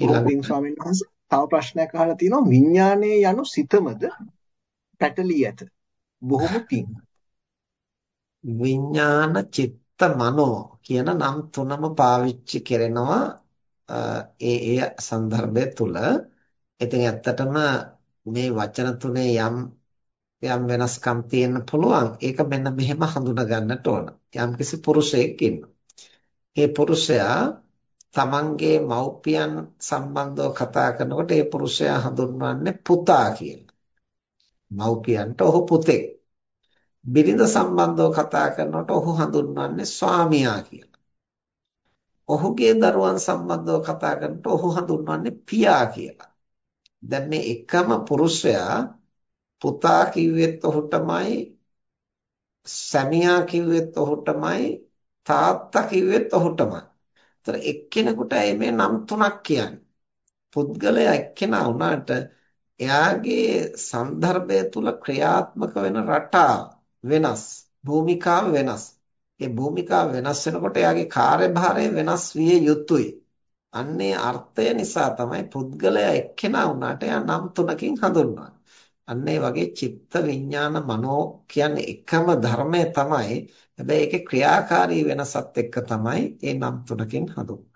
ඊළඟින් ස්වාමීන් වහන්සේ තව ප්‍රශ්නයක් අහලා තියෙනවා විඥානයේ යනු සිතමද පැටලී ඇත. බොහොම පිං. විඥාන චිත්ත මනෝ කියන නම් තුනම පාවිච්චි කරනවා ඒ ඒ સંદર્ભය තුල. ඉතින් ඇත්තටම මේ වචන තුනේ යම් යම් වෙනස්කම් තියෙන්න පුළුවන්. ඒක මෙන්න මෙහෙම හඳුනා ගන්නට ඕන. යම්කිසි පුරුෂයෙක් ඉන්නවා. ඒ පුරුෂයා තමන්ගේ මව්පියන් සම්බන්ධව කතා කරනකොට ඒ පුරුෂයා හඳුන්වන්නේ පුතා කියලා. මව්පියන්ට ඔහු පුතෙක්. බිරිඳ සම්බන්ධව කතා කරනකොට ඔහු හඳුන්වන්නේ ස්වාමියා කියලා. ඔහුගේ දරුවන් සම්බන්ධව කතා කරනකොට ඔහු හඳුන්වන්නේ පියා කියලා. දැන් මේ එකම පුරුෂයා පුතා කිව්වෙත් ඔහුටමයි සැමියා කිව්වෙත් ඔහුටමයි තාත්තා කිව්වෙත් ඔහුටමයි. ඒතර එක්කෙනෙකුට මේ නම් තුනක් කියන්නේ. පුද්ගලයා එක්කෙනා වුණාට එයාගේ સંદર્ભය තුල ක්‍රියාත්මක වෙන රටා වෙනස්, භූමිකාව වෙනස්. ඒ භූමිකාව වෙනස් වෙනකොට එයාගේ කාර්යභාරය වෙනස් විය යුතුයි. අන්නේ අර්ථය නිසා තමයි පුද්ගලයා එක්කෙනා වුණාට එයා නම් තුනකින් හඳුන්වන්නේ. අන්න ඒ වගේ චිත්ත විඥාන මනෝ කියන්නේ එකම ධර්මය තමයි. හැබැයි ඒකේ ක්‍රියාකාරී වෙනසත් එක්ක තමයි මේ නම් තුනකින් හඳුන්වන්නේ.